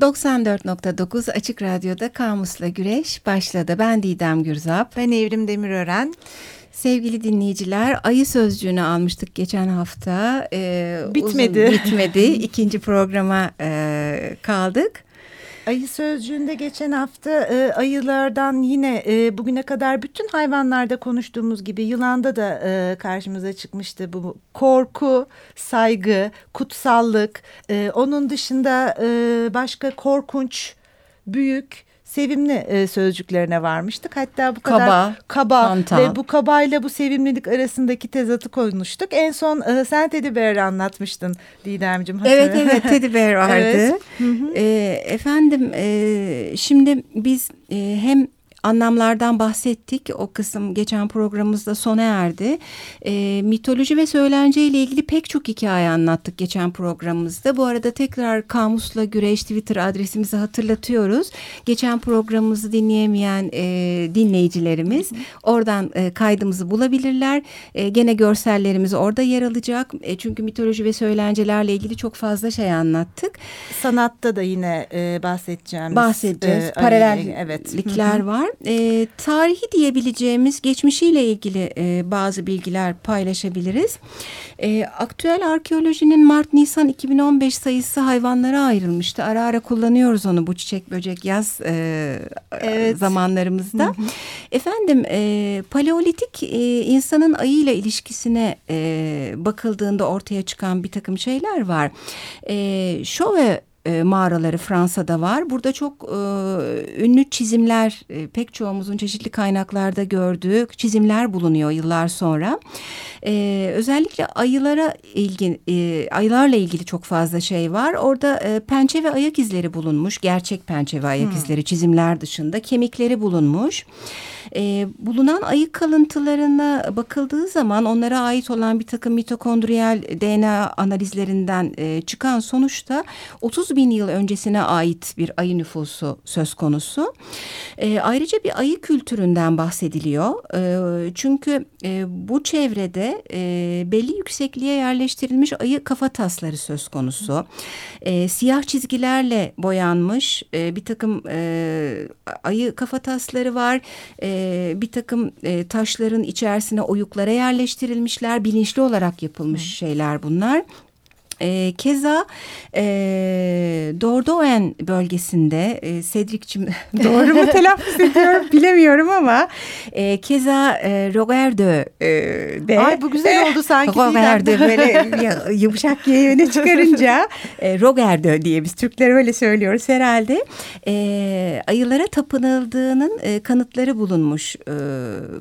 94.9 Açık Radyo'da Kamus'la Güreş başladı. Ben Didem Gürzap. Ben Evrim Demirören. Sevgili dinleyiciler, ayı sözcüğünü almıştık geçen hafta. Ee, bitmedi. Uzun, bitmedi. İkinci programa e, kaldık. Ayı sözcüğünde geçen hafta e, ayılardan yine e, bugüne kadar bütün hayvanlarda konuştuğumuz gibi yılanda da e, karşımıza çıkmıştı bu korku, saygı, kutsallık. E, onun dışında e, başka korkunç, büyük sevimli e, sözcüklerine varmıştık. Hatta bu kadar kaba, kaba hantal. ve bu kabayla bu sevimlilik arasındaki tezatı konuştuk. En son e, sen Teddy Bear'ı anlatmıştın Didemciğim. Evet evet Teddy Bear vardı. evet. E, efendim e, şimdi biz e, hem anlamlardan bahsettik. O kısım geçen programımızda sona erdi. E, mitoloji ve söylence ile ilgili pek çok hikaye anlattık geçen programımızda. Bu arada tekrar Kamusla Güreş Twitter adresimizi hatırlatıyoruz. Geçen programımızı dinleyemeyen e, dinleyicilerimiz oradan e, kaydımızı bulabilirler. E, gene görsellerimiz orada yer alacak. E, çünkü mitoloji ve söylencelerle ilgili çok fazla şey anlattık. Sanatta da yine e, bahsedeceğimiz. Bahsedeceğiz. E, Paralellikler var e, tarihi diyebileceğimiz geçmişiyle ilgili e, bazı bilgiler paylaşabiliriz. E, aktüel arkeolojinin Mart-Nisan 2015 sayısı hayvanlara ayrılmıştı. Ara ara kullanıyoruz onu bu çiçek böcek yaz e, evet. zamanlarımızda. Hı hı. Efendim e, paleolitik e, insanın ayıyla ilişkisine e, bakıldığında ortaya çıkan bir takım şeyler var. E, Şove e, mağaraları Fransa'da var. Burada çok e, ünlü çizimler e, pek çoğumuzun çeşitli kaynaklarda gördüğü çizimler bulunuyor yıllar sonra. E, özellikle ayılara ilgin e, ayılarla ilgili çok fazla şey var. Orada e, pençe ve ayak izleri bulunmuş. Gerçek pençe ve ayak hmm. izleri çizimler dışında kemikleri bulunmuş. E, bulunan ayı kalıntılarına bakıldığı zaman onlara ait olan bir takım mitokondriyal DNA analizlerinden e, çıkan sonuçta 30 bin yıl öncesine ait bir ayı nüfusu söz konusu. E, ayrıca bir ayı kültüründen bahsediliyor. E, çünkü e, bu çevrede e, belli yüksekliğe yerleştirilmiş ayı kafa tasları söz konusu. E, siyah çizgilerle boyanmış e, bir takım e, ayı kafa tasları var. E, bir takım e, taşların içerisine oyuklara yerleştirilmişler. Bilinçli olarak yapılmış Hı. şeyler bunlar. E, keza e, Dordoğan bölgesinde e, Cedric'cim doğru mu telaffuz ediyorum bilemiyorum ama e, keza e, Rogerde'de Ay bu güzel oldu sanki. Rogerde böyle yumuşak yayını çıkarınca e, Rogerde diye biz Türkler öyle söylüyoruz herhalde. E, ayılara tapınıldığının e, kanıtları bulunmuş. E,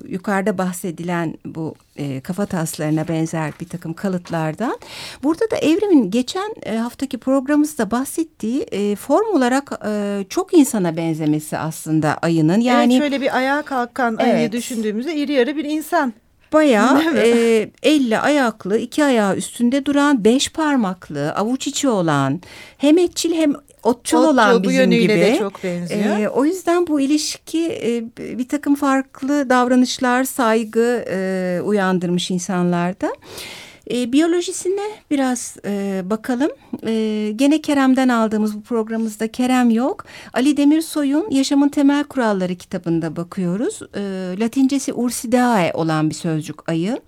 yukarıda bahsedilen bu e, kafa taslarına benzer bir takım kalıtlardan. Burada da evrimin geçen e, haftaki programımızda bahsettiği e, form olarak e, çok insana benzemesi aslında ayının. Yani evet, şöyle bir ayağa kalkan evet. ayıyı düşündüğümüzde iri yarı bir insan. Bayağı e, elle ayaklı, iki ayağı üstünde duran, beş parmaklı, avuç içi olan, hem etçil hem otçul Otçul, olan bizim bu yönüyle gibi. de çok benziyor. E, o yüzden bu ilişki e, bir takım farklı davranışlar, saygı e, uyandırmış insanlarda. E, biyolojisine biraz e, bakalım. E, gene Kerem'den aldığımız bu programımızda Kerem yok. Ali Demirsoy'un Yaşamın Temel Kuralları kitabında bakıyoruz. E, Latincesi Ursidae olan bir sözcük ayı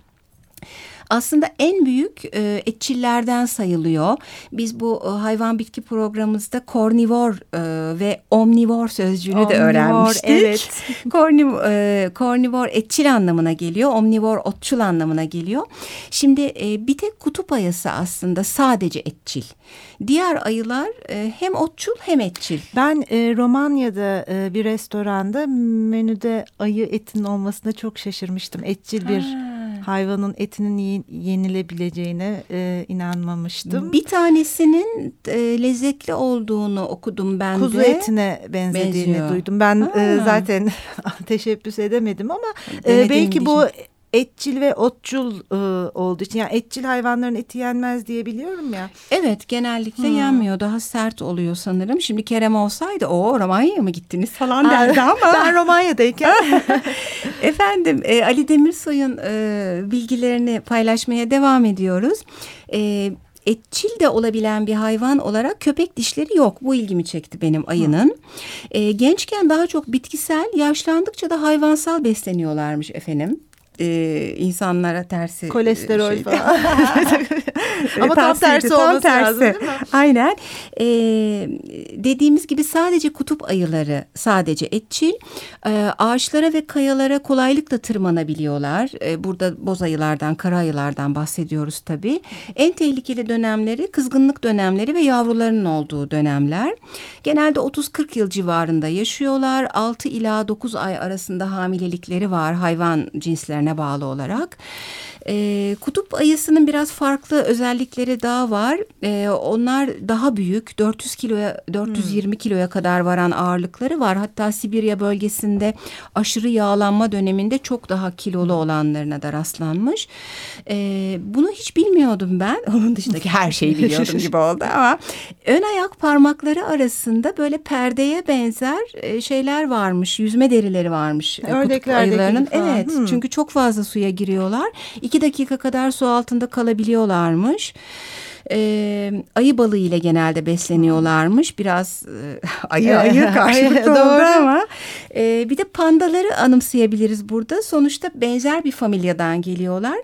aslında en büyük e, etçillerden sayılıyor. Biz bu e, hayvan bitki programımızda kornivor e, ve omnivor sözcüğünü omnivor, de öğrenmiştik. Evet. Korniv, e, kornivor etçil anlamına geliyor. Omnivor otçul anlamına geliyor. Şimdi e, bir tek kutup ayısı aslında sadece etçil. Diğer ayılar e, hem otçul hem etçil. Ben e, Romanya'da e, bir restoranda menüde ayı etinin olmasına çok şaşırmıştım. Etçil bir hayvanın etinin yenilebileceğine e, inanmamıştım. Bir tanesinin e, lezzetli olduğunu okudum ben Kuzu de. Kuzu etine benzediğini Benziyor. duydum. Ben e, zaten teşebbüs edemedim ama e, belki bu etçil ve otçul e, olduğu için yani etçil hayvanların eti yenmez diye biliyorum ya. Evet genellikle hmm. yenmiyor daha sert oluyor sanırım. Şimdi Kerem olsaydı o Romanya'ya mı gittiniz falan derdi ama. ben Romanya'dayken. Efendim e, Ali Demirsoy'un e, bilgilerini paylaşmaya devam ediyoruz. E, etçil de olabilen bir hayvan olarak köpek dişleri yok. Bu ilgimi çekti benim ayının. E, gençken daha çok bitkisel, yaşlandıkça da hayvansal besleniyorlarmış efendim e, insanlara tersi kolesterol şey. falan. Ama tam tersi tam olması tersi. lazım değil mi? Aynen. E, dediğimiz gibi sadece kutup ayıları sadece etçil. E, ağaçlara ve kayalara kolaylıkla tırmanabiliyorlar. E, burada boz ayılardan, kara ayılardan bahsediyoruz tabii. En tehlikeli dönemleri kızgınlık dönemleri ve yavrularının olduğu dönemler. Genelde 30-40 yıl civarında yaşıyorlar. 6 ila 9 ay arasında hamilelikleri var hayvan cinslerine bağlı olarak. E, kutup ayısının biraz farklı özellikleri daha var. E, onlar daha büyük 400 kiloya 420 hmm. kiloya kadar varan ağırlıkları var. Hatta Sibirya bölgesinde aşırı yağlanma döneminde çok daha kilolu olanlarına da rastlanmış. E, bunu hiç bilmiyordum ben. Onun dışındaki her şeyi biliyordum gibi oldu ama ön ayak parmakları arasında böyle perdeye benzer e, şeyler varmış. Yüzme derileri varmış. Ördeklerdeki Evet. Hmm. Çünkü çok fazla suya giriyorlar. İki dakika kadar su altında kalabiliyorlarmış. E, ayı balığı ile genelde besleniyorlarmış. Biraz e, ayı ayı karşılıklı oldu ama. E, bir de pandaları anımsayabiliriz burada. Sonuçta benzer bir familyadan geliyorlar.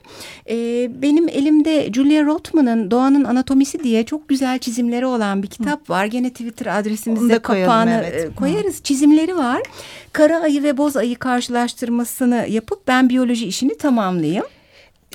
E, benim elimde Julia Rothman'ın Doğanın Anatomisi diye çok güzel çizimleri olan bir kitap var. Gene Twitter adresimizde kapağını evet. E, koyarız. Hı. Çizimleri var. Kara ayı ve boz ayı karşılaştırmasını yapıp ben biyoloji işini tamamlayayım.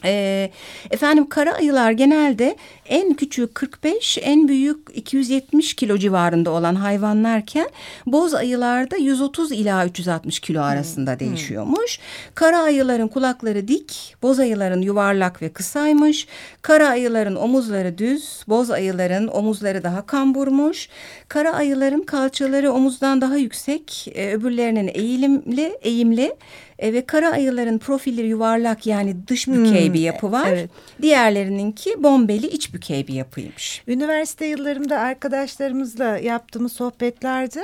E, efendim kara ayılar genelde en küçük 45, en büyük 270 kilo civarında olan hayvanlarken boz ayılarda 130 ila 360 kilo arasında hmm. değişiyormuş. Hmm. Kara ayıların kulakları dik, boz ayıların yuvarlak ve kısaymış. Kara ayıların omuzları düz, boz ayıların omuzları daha kamburmuş. Kara ayıların kalçaları omuzdan daha yüksek, e, öbürlerinin eğilimli, eğimli e, ve kara ayıların profilleri yuvarlak yani dış bükey hmm, bir yapı var. Evet. Diğerlerininki bombeli iç bükey bir yapıymış. Üniversite yıllarımda arkadaşlarımızla yaptığımız sohbetlerde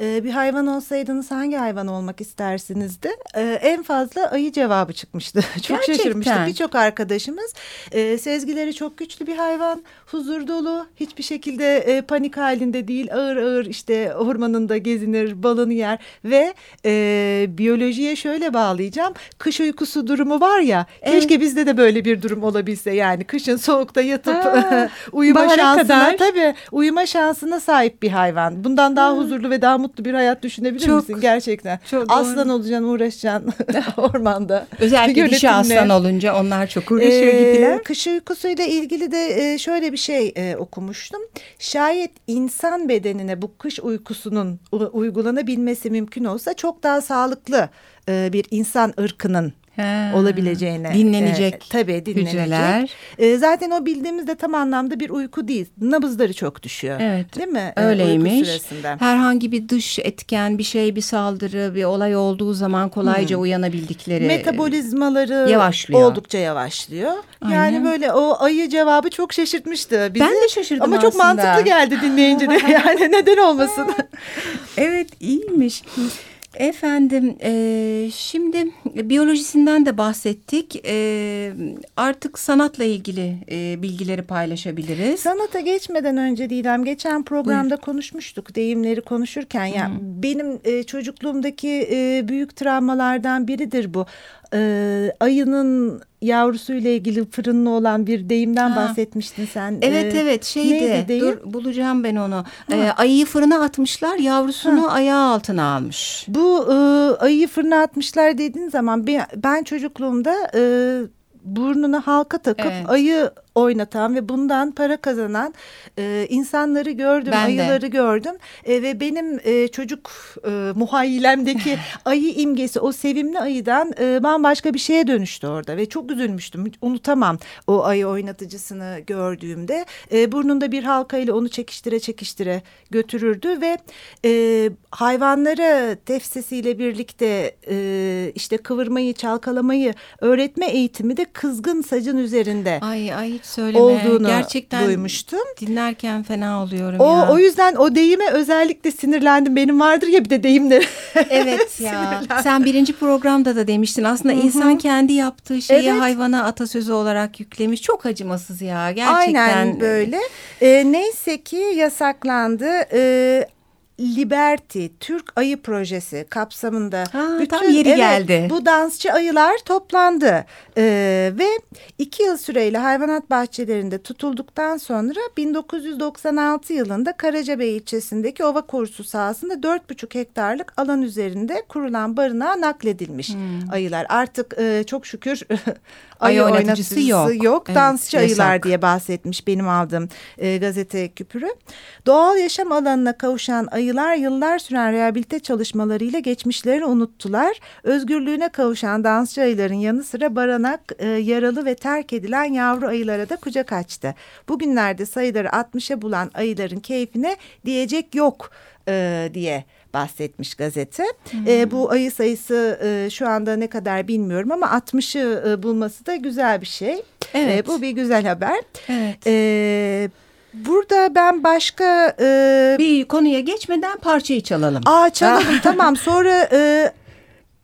e, bir hayvan olsaydınız hangi hayvan olmak istersinizdi? E, en fazla ayı cevabı çıkmıştı. çok Gerçekten. şaşırmıştık. Birçok arkadaşımız e, sezgileri çok güçlü bir hayvan, huzur dolu, hiçbir şekilde e, panik halinde değil, ağır ağır işte ormanında gezinir, balını yer ve e, biyolojiye şöyle bağlayacağım. Kış uykusu durumu var ya, evet. keşke bizde de böyle bir durum olabilse yani kışın soğukta yatıp uyuma şansına kadar. tabii uyuma şansına sahip bir hayvan. Bundan daha huzurlu ve daha mutlu bir hayat düşünebilir çok, misin gerçekten? Çok aslan doğru. olacaksın, uğraşacaksın ormanda. Özellikle dişi aslan olunca onlar çok uğraşıyor ee, gibiler. Kış uykusuyla ilgili de e, şöyle bir şey e, okumuştum. Şayet insan bedenine bu kış uykusunun uygulanabilmesi mümkün olsa çok daha sağlıklı e, bir insan ırkının He. olabileceğine. Dinlenecek. E, tabii dinlenecek. Hücreler. E, zaten o bildiğimizde tam anlamda bir uyku değil. Nabızları çok düşüyor. Evet. Değil mi? E, Öyleymiş. E, Herhangi bir dış etken bir şey bir saldırı bir olay olduğu zaman kolayca hmm. uyanabildikleri. Metabolizmaları yavaşlıyor. oldukça yavaşlıyor. Aynen. Yani böyle o ayı cevabı çok şaşırtmıştı bizi. Ben de şaşırdım Ama aslında. çok mantıklı geldi dinleyince de yani neden olmasın. evet iyiymiş. Efendim e, şimdi biyolojisinden de bahsettik. E, artık sanatla ilgili e, bilgileri paylaşabiliriz. Sanata geçmeden önce Didem geçen programda Buyur. konuşmuştuk deyimleri konuşurken. Ya yani benim e, çocukluğumdaki e, büyük travmalardan biridir bu e, ayının yavrusuyla ilgili fırınlı olan bir deyimden ha. bahsetmiştin sen. Evet ee, evet şeydi dur bulacağım ben onu. Ee, ayıyı fırına atmışlar yavrusunu ha. ayağı altına almış. Bu e, ayıyı fırına atmışlar dediğin zaman ben, ben çocukluğumda e, burnuna halka takıp evet. ayı oynatan ve bundan para kazanan e, insanları gördüm, ben ayıları de. gördüm e, ve benim e, çocuk e, muhayyilemdeki ayı imgesi o sevimli ayıdan e, bambaşka bir şeye dönüştü orada ve çok üzülmüştüm. Unutamam o ayı oynatıcısını gördüğümde e, burnunda bir halka ile onu çekiştire çekiştire götürürdü ve e, hayvanlara tefsesiyle birlikte e, işte kıvırmayı, çalkalamayı öğretme eğitimi de kızgın sacın üzerinde. Ay ay hiç Söyleme. olduğunu Gerçekten duymuştum. Dinlerken fena oluyorum o, ya. O yüzden o deyime özellikle sinirlendim. Benim vardır ya bir de deyimler. Evet ya. Sen birinci programda da demiştin. Aslında Hı -hı. insan kendi yaptığı şeyi evet. hayvana atasözü olarak yüklemiş. Çok acımasız ya. Gerçekten. Aynen böyle. Ee, neyse ki yasaklandı. Ee, Liberty Türk Ayı Projesi kapsamında ha, bütün tam yeri evet, geldi. Bu dansçı ayılar toplandı ee, ve iki yıl süreyle hayvanat bahçelerinde tutulduktan sonra 1996 yılında Karacabey ilçesindeki ova korusu sahasında 4,5 hektarlık alan üzerinde kurulan barınağa nakledilmiş hmm. ayılar. Artık e, çok şükür ayı, ayı oynatıcısı yok. yok. Evet, Dansçı yasak. ayılar diye bahsetmiş benim aldığım e, gazete küpürü. Doğal yaşam alanına kavuşan ayılar yıllar süren rehabilite çalışmalarıyla geçmişlerini unuttular. Özgürlüğüne kavuşan dansçı ayıların yanı sıra baranak e, yaralı ve terk edilen yavru ayılara da kucak açtı. Bugünlerde sayıları 60'a bulan ayıların keyfine diyecek yok e, diye bahsetmiş gazete. Hmm. E, bu ayı sayısı e, şu anda ne kadar bilmiyorum ama 60'ı e, bulması da güzel bir şey. Evet. E, bu bir güzel haber. Evet. E, Burada ben başka... E, bir konuya geçmeden parçayı çalalım. Aa çalalım tamam sonra... E,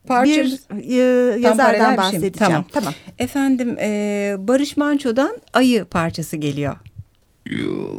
Parçamız, bir e, yazardan bahsedeceğim. Tamam. tamam. Efendim e, Barış Manço'dan Ayı parçası geliyor. You,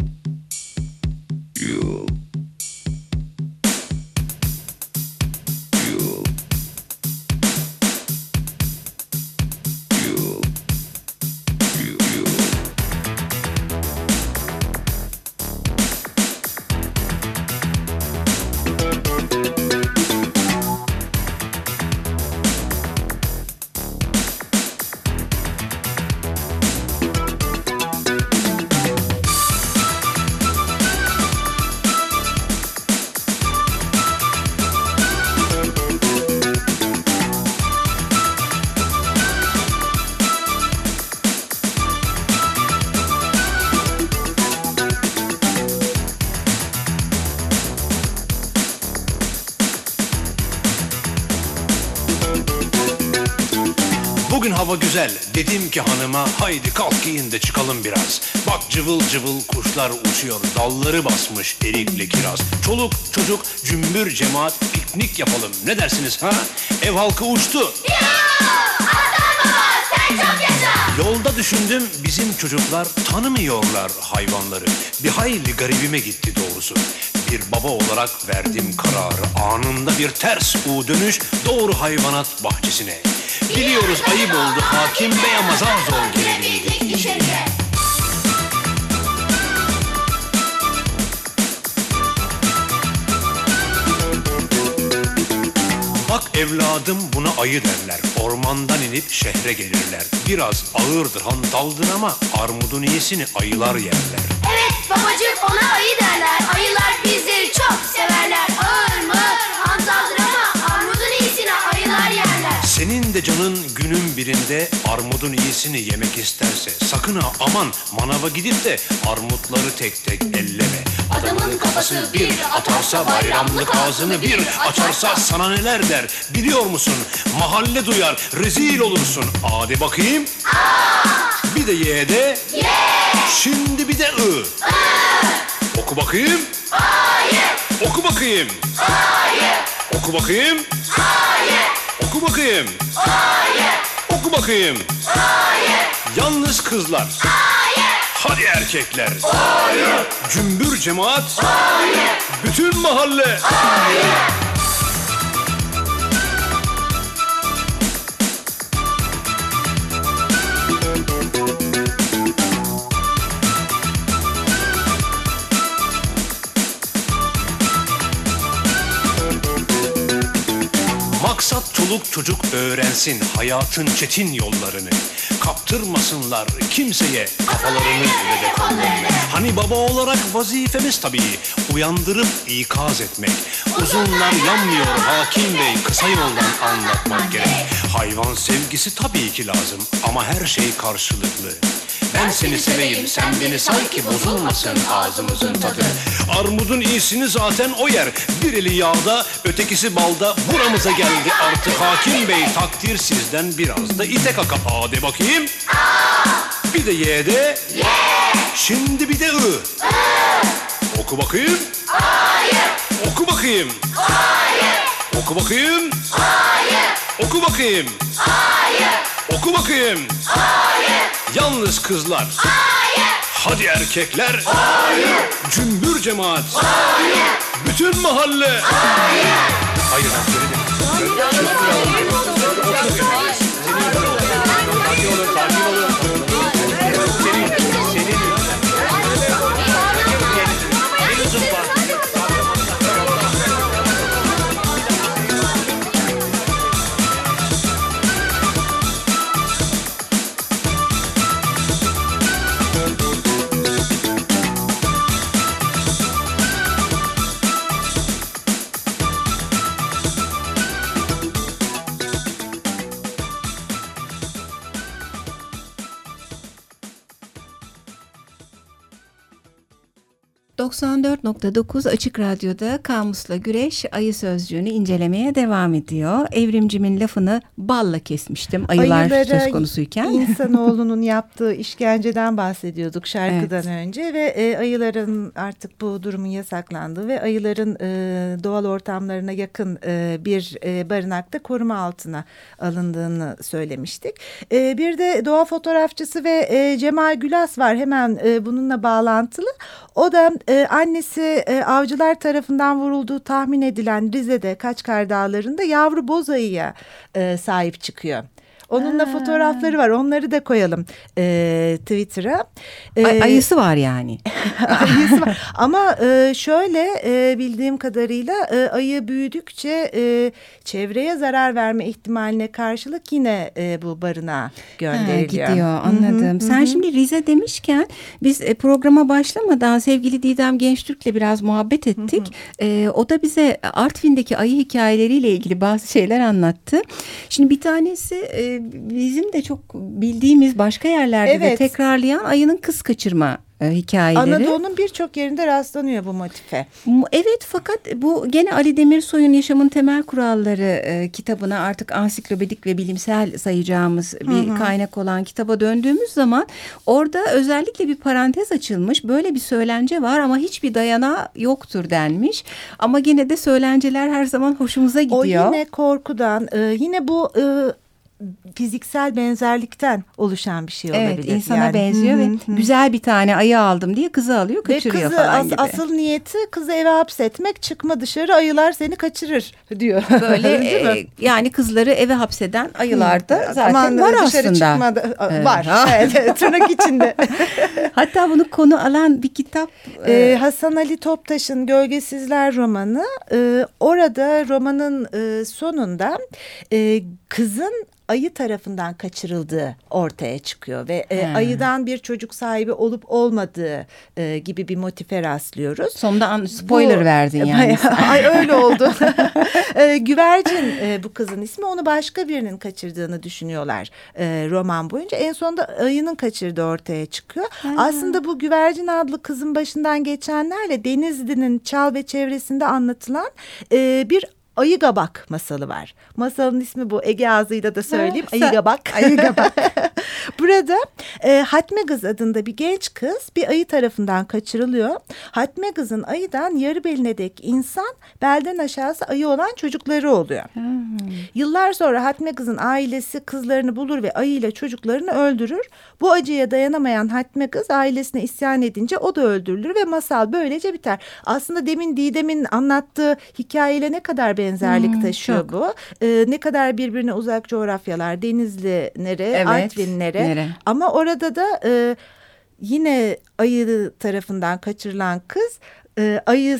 you. hava güzel. Dedim ki hanıma haydi kalk giyin de çıkalım biraz. Bak cıvıl cıvıl kuşlar uçuyor. Dalları basmış erikli kiraz. Çoluk çocuk cümbür cemaat piknik yapalım. Ne dersiniz ha? Ev halkı uçtu. Ya! Aslan baba sen çok yaşa! Yolda düşündüm bizim çocuklar tanımıyorlar hayvanları. Bir hayli garibime gitti doğrusu bir baba olarak verdim kararı Anında bir ters U dönüş doğru hayvanat bahçesine Biliyoruz ayıp oldu hakim bey ama zar zor gelebildik. Bak evladım buna ayı derler. Ormandan inip şehre gelirler. Biraz ağırdır hantaldır ama armudun iyisini ayılar yerler. Evet babacığım ona ayı derler. Ayılar severler. Ağır mı? Hantaldır ama armudun iyisini ayılar yerler. Senin de canın günün birinde armudun iyisini yemek isterse sakın ha aman manava gidip de armutları tek tek elleme. Adamın kafası bir atarsa bayramlık ağzını bir açarsa sana neler der biliyor musun? Mahalle duyar rezil olursun. Hadi bakayım. A. Bir de Y'de. Y. Şimdi bir de. I. Oku bakayım. Hayır. Oku bakayım. Hayır. Oku bakayım. Hayır. Oku bakayım. Hayır. Oku bakayım. Hayır. Yalnız kızlar. Hayır. Hadi erkekler. Hayır. Cümbür cemaat. Hayır. Bütün mahalle. Hayır. Çoluk çocuk öğrensin hayatın çetin yollarını. Kaptırmasınlar kimseye kafalarını ve de kollarını. Hani baba olarak vazifemiz tabii uyandırıp ikaz etmek. Uzunlar yanmıyor hakim bey kısa yoldan anlatmak gerek. Hayvan sevgisi tabii ki lazım ama her şey karşılıklı. Ben seni seveyim sen beni say ki bozulmasın ağzımızın tadı Armudun iyisini zaten o yer. Bir eli yağda ötekisi balda. Buramıza geldi artık hakim bey. Takdir sizden biraz da ite kaka A de bakayım. A Bir de Y de. Y Şimdi bir de I I Oku bakayım. Hayır. Oku bakayım. Hayır. Oku bakayım. Hayır. Oku bakayım. Hayır Oku bakayım. Hayır. Yalnız kızlar. Hayır. Hadi erkekler. Hayır. Cümbür cemaat. Hayır. Bütün mahalle. Hayır Hayır. Sakin olun, sakin olun. Senin, corazón. 94.9 Açık Radyo'da Kamus'la Güreş ayı sözcüğünü incelemeye devam ediyor. Evrimcimin lafını balla kesmiştim ayılar Ayılara söz konusuyken. insanoğlunun yaptığı işkenceden bahsediyorduk şarkıdan Evet. önce ve e, ayıların artık bu durumun yasaklandığı ve ayıların e, doğal ortamlarına yakın e, bir e, barınakta koruma altına alındığını söylemiştik. E, bir de doğa fotoğrafçısı ve e, Cemal Gülas var hemen e, bununla bağlantılı. O da e, annesi e, avcılar tarafından vurulduğu tahmin edilen Rize'de Kaçkar Dağları'nda yavru boz ayıya e, sahip çıkıyor. Onunla fotoğrafları var. Onları da koyalım e, Twitter'a. E, Ay- ayısı var yani. ayısı var. Ama e, şöyle e, bildiğim kadarıyla e, ayı büyüdükçe e, çevreye zarar verme ihtimaline karşılık yine e, bu barınağa Ha, gönderiliyor. gidiyor anladım. Sen şimdi Rize demişken biz e, programa başlamadan sevgili Didem Gençtürk'le biraz muhabbet ettik. E, o da bize Artvin'deki ayı hikayeleriyle ilgili bazı şeyler anlattı. Şimdi bir tanesi e, bizim de çok bildiğimiz başka yerlerde de Evet. tekrarlayan ayının kız kaçırma e, hikayeleri. Anadolu'nun birçok yerinde rastlanıyor bu motife. Evet fakat bu gene Ali Demirsoy'un Yaşamın Temel Kuralları e, kitabına artık ansiklopedik ve bilimsel sayacağımız bir kaynak olan kitaba döndüğümüz zaman orada özellikle bir parantez açılmış. Böyle bir söylence var ama hiçbir dayanağı yoktur denmiş. Ama gene de söylenceler her zaman hoşumuza gidiyor. O yine korkudan, e, yine bu e, fiziksel benzerlikten oluşan bir şey Evet olabilir. insana yani. benziyor Hı ve hı hı. güzel bir tane ayı aldım diye kızı alıyor Ve kaçırıyor kızı falan as- gibi. asıl niyeti kızı eve hapsetmek çıkma dışarı ayılar seni kaçırır diyor. Böyle Değil mi? e, yani kızları eve hapseden ayılar da zaten Aman var dışarı aslında. çıkma Evet. var. Evet, tırnak içinde. Hatta bunu konu alan bir kitap e, Ee, Hasan Ali Toptaş'ın Gölgesizler romanı. Ee, orada romanın e, sonunda e, kızın ayı tarafından kaçırıldığı ortaya çıkıyor ve e, ayıdan bir çocuk sahibi olup olmadığı e, gibi bir motife rastlıyoruz. sonunda an- spoiler Bu- verdin yani. Ay öyle oldu. e, güvercin e, bu kızın ismi onu başka birinin kaçırdığını düşünüyorlar e, roman boyunca. En sonunda ayının kaçırdığı ortaya çıkıyor. Aslında bu güvercin adlı kızın başından geçenlerle Denizli'nin Çal ve çevresinde anlatılan e, bir Ayı Gabak masalı var. Masalın ismi bu. Ege ağzıyla da söyleyeyim. Ayı Gabak. Ayı. Burada e, Hatme Kız adında bir genç kız bir ayı tarafından kaçırılıyor. Hatme Kız'ın ayıdan yarı beline dek insan belden aşağısı ayı olan çocukları oluyor. Yıllar sonra Hatme Kız'ın ailesi kızlarını bulur ve ayıyla çocuklarını öldürür. Bu acıya dayanamayan Hatme Kız ailesine isyan edince o da öldürülür ve masal böylece biter. Aslında demin Didem'in anlattığı hikayeyle ne kadar benzerlik taşıyor çok. bu. E, ne kadar birbirine uzak coğrafyalar, Denizli'lere, Evet, Artvinlere. Nere? Ama orada da e, yine ayı tarafından kaçırılan kız e, ayı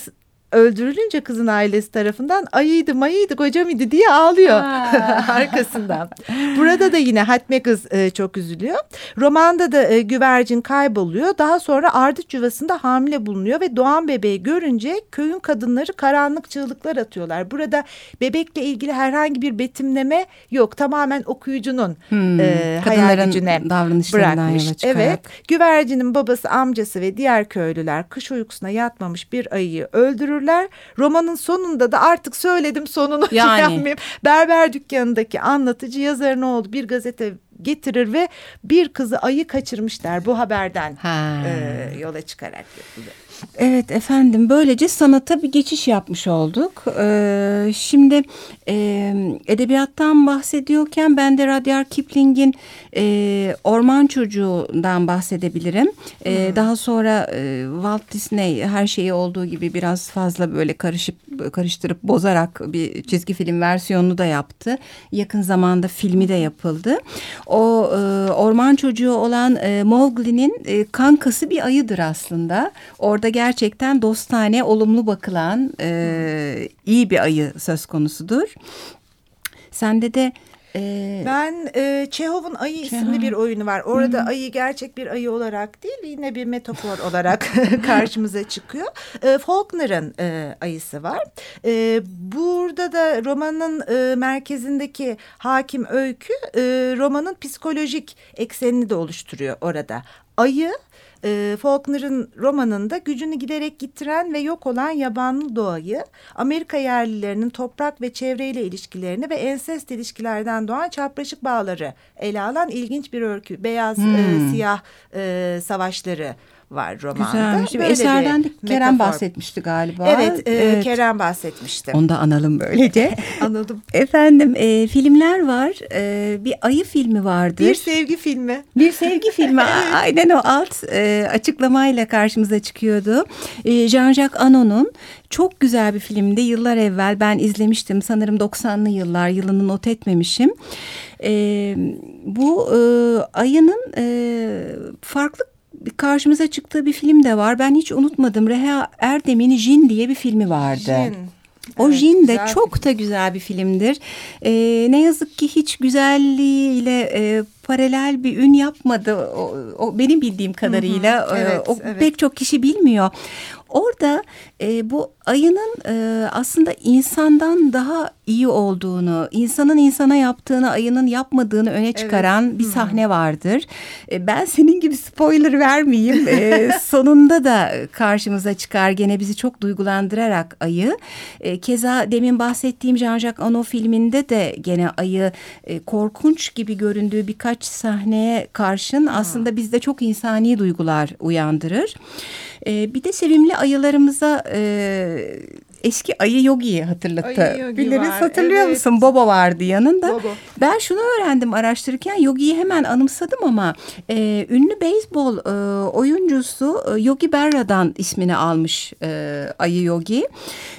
öldürülünce kızın ailesi tarafından ayıydı mayıydı kocamıydı diye ağlıyor arkasından. Burada da yine Hatme kız e, çok üzülüyor. Romanda da e, güvercin kayboluyor. Daha sonra ardıç yuvasında hamile bulunuyor ve doğan bebeği görünce köyün kadınları karanlık çığlıklar atıyorlar. Burada bebekle ilgili herhangi bir betimleme yok. Tamamen okuyucunun hmm, e, hayal gücüne bırakmış. Evet. Güvercinin babası, amcası ve diğer köylüler kış uykusuna yatmamış bir ayıyı öldürürler. Romanın sonunda da artık söyledim sonunu yani. Berber dükkanındaki anlatıcı yazarın oğlu bir gazete getirir ve bir kızı ayı kaçırmışlar bu haberden e, yola çıkarak yapılıyor. Evet efendim böylece sanata bir geçiş yapmış olduk. Ee, şimdi e, edebiyattan bahsediyorken ben de Rudyard Kipling'in e, Orman Çocuğu'ndan bahsedebilirim. E, hmm. Daha sonra e, Walt Disney her şeyi olduğu gibi biraz fazla böyle karışıp karıştırıp bozarak bir çizgi film versiyonunu da yaptı. Yakın zamanda filmi de yapıldı. O e, Orman Çocuğu olan e, Mowgli'nin e, kankası bir ayıdır aslında. Orada gerçekten dostane, olumlu bakılan e, iyi bir ayı söz konusudur. Sende de ee, ben e, Çehov'un Ayı Çehov. isimli bir oyunu var. Orada hmm. ayı gerçek bir ayı olarak değil yine bir metafor olarak karşımıza çıkıyor. E, Faulkner'ın e, ayısı var. E, burada da romanın e, merkezindeki hakim öykü e, romanın psikolojik eksenini de oluşturuyor orada. Ayı e, Faulkner'ın romanında gücünü giderek gittiren ve yok olan yabanlı doğayı, Amerika yerlilerinin toprak ve çevreyle ilişkilerini ve ensest ilişkilerden doğan çapraşık bağları ele alan ilginç bir öykü. Beyaz, e, hmm. e, siyah e, savaşları var romanda. Güzelmiş. Böyle Eserden de Kerem bahsetmişti galiba. Evet, e, evet. Kerem bahsetmişti. Onu da analım böylece. Anladım. Efendim e, filmler var. E, bir ayı filmi vardır. Bir sevgi filmi. Bir sevgi filmi. Aynen o alt e, açıklamayla karşımıza çıkıyordu. E, Jean-Jacques Anon'un çok güzel bir filmdi. Yıllar evvel ben izlemiştim. Sanırım 90'lı yıllar. Yılını not etmemişim. E, bu e, ayının e, farklı karşımıza çıktığı bir film de var. Ben hiç unutmadım. Reha Erdem'in Jin diye bir filmi vardı. Jin. O evet, Jin de çok film. da güzel bir filmdir. Ee, ne yazık ki hiç güzelliğiyle e, paralel bir ün yapmadı. O, o benim bildiğim kadarıyla hı hı, evet, o evet. pek çok kişi bilmiyor. Orada e, bu ayının e, aslında insandan daha iyi olduğunu, insanın insana yaptığını ayının yapmadığını öne çıkaran evet. bir sahne vardır. E, ben senin gibi spoiler vermeyeyim. E, sonunda da karşımıza çıkar gene bizi çok duygulandırarak ayı. E, keza demin bahsettiğim Jean-Jacques Anno filminde de gene ayı e, korkunç gibi göründüğü birkaç sahneye karşın aslında bizde çok insani duygular uyandırır. E, bir de sevimli ayılarımıza e, eski Ayı Yogi'yi hatırlatabiliriz. Hatırlıyor evet. musun? Bobo vardı yanında. Bobo. Ben şunu öğrendim araştırırken Yogi'yi hemen anımsadım ama e, ünlü beyzbol e, oyuncusu e, Yogi Berra'dan ismini almış e, Ayı Yogi.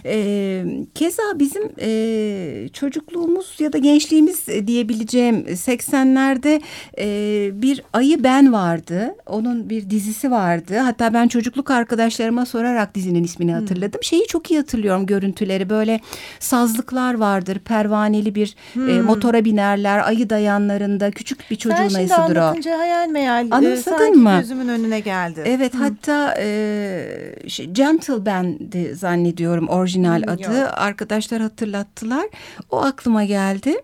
E, keza bizim e, çocukluğumuz ya da gençliğimiz diyebileceğim 80'lerde e, bir Ayı Ben vardı. Onun bir dizisi vardı. Hatta ben çocukluk arkadaşlarıma sorarak dizinin ismini hatırladım. Hmm. Şeyi çok iyi hatırlıyorum hatırlıyorum görüntüleri. Böyle sazlıklar vardır. Pervaneli bir e, hmm. e, motora binerler. Ayı dayanlarında küçük bir çocuğun ayısıdır o. Sen şimdi anlatınca hayal meyal. E, Anımsadın e, mı? gözümün önüne geldi. Evet hmm. hatta e, şey, Gentleman'di zannediyorum orijinal hmm, adı. Yok. Arkadaşlar hatırlattılar. O aklıma geldi.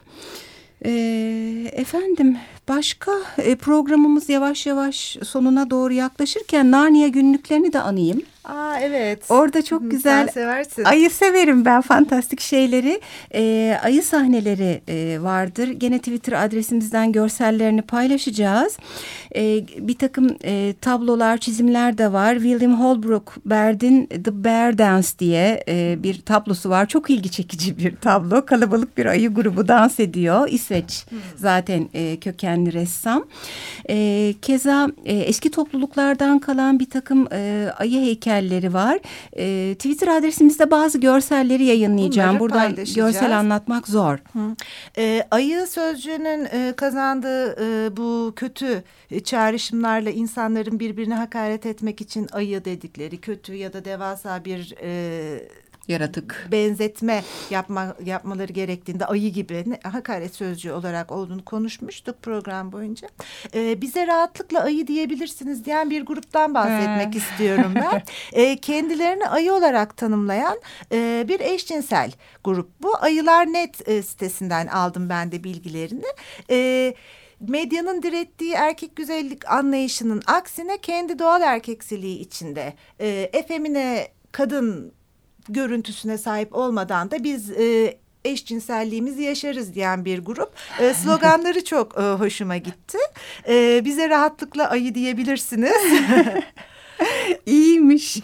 E, efendim başka e, programımız yavaş yavaş sonuna doğru yaklaşırken Narnia günlüklerini de anayım. Aa evet. Orada çok güzel. Sen seversin. Ayı severim ben fantastik şeyleri. Ee, ayı sahneleri e, vardır. Gene Twitter adresimizden görsellerini paylaşacağız. Ee, bir takım e, tablolar, çizimler de var. William Holbrook Baird'in The Bear Dance diye e, bir tablosu var. Çok ilgi çekici bir tablo. Kalabalık bir ayı grubu dans ediyor. İsveç zaten e, kökenli ressam. E, keza e, eski topluluklardan kalan bir takım e, ayı heykeli görselleri var. E, Twitter adresimizde bazı görselleri yayınlayacağım. Bunları Burada görsel anlatmak zor. Hı. E, ayı sözcüğünün e, kazandığı e, bu kötü e, çağrışımlarla insanların birbirine hakaret etmek için ayı dedikleri kötü ya da devasa bir... E, yaratık benzetme yapma yapmaları gerektiğinde ayı gibi ne, hakaret sözcüğü olarak olduğunu konuşmuştuk program boyunca. Ee, bize rahatlıkla ayı diyebilirsiniz diyen bir gruptan bahsetmek istiyorum ben. Ee, kendilerini ayı olarak tanımlayan e, bir eşcinsel grup bu. Ayılar Net e, sitesinden aldım ben de bilgilerini. Evet medyanın direttiği erkek güzellik anlayışının aksine kendi doğal erkeksiliği içinde e, efemine kadın görüntüsüne sahip olmadan da biz e, eşcinselliğimizi yaşarız diyen bir grup. E, sloganları çok e, hoşuma gitti. E, bize rahatlıkla ayı diyebilirsiniz. İyiymiş.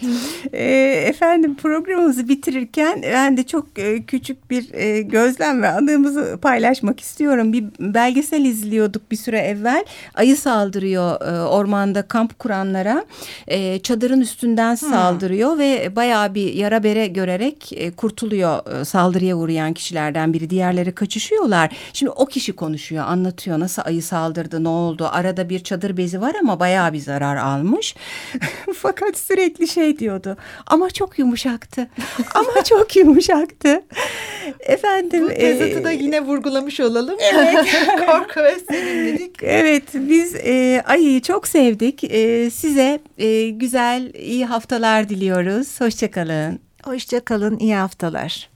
e, efendim programımızı bitirirken ben de çok e, küçük bir e, gözlem ve anımızı paylaşmak istiyorum. Bir belgesel izliyorduk bir süre evvel. Ayı saldırıyor e, ormanda kamp kuranlara. E, çadırın üstünden hmm. saldırıyor ve bayağı bir yara bere görerek e, kurtuluyor e, saldırıya uğrayan kişilerden biri. Diğerleri kaçışıyorlar. Şimdi o kişi konuşuyor, anlatıyor nasıl ayı saldırdı, ne oldu. Arada bir çadır bezi var ama bayağı bir zarar almış. Fakat sürekli şey diyordu. Ama çok yumuşaktı. Ama çok yumuşaktı. Efendim. Bu tezatı e, da yine vurgulamış olalım. Evet. Korku ve sevimlilik. Evet biz e, Ayı'yı çok sevdik. E, size e, güzel iyi haftalar diliyoruz. Hoşçakalın. Hoşçakalın iyi haftalar.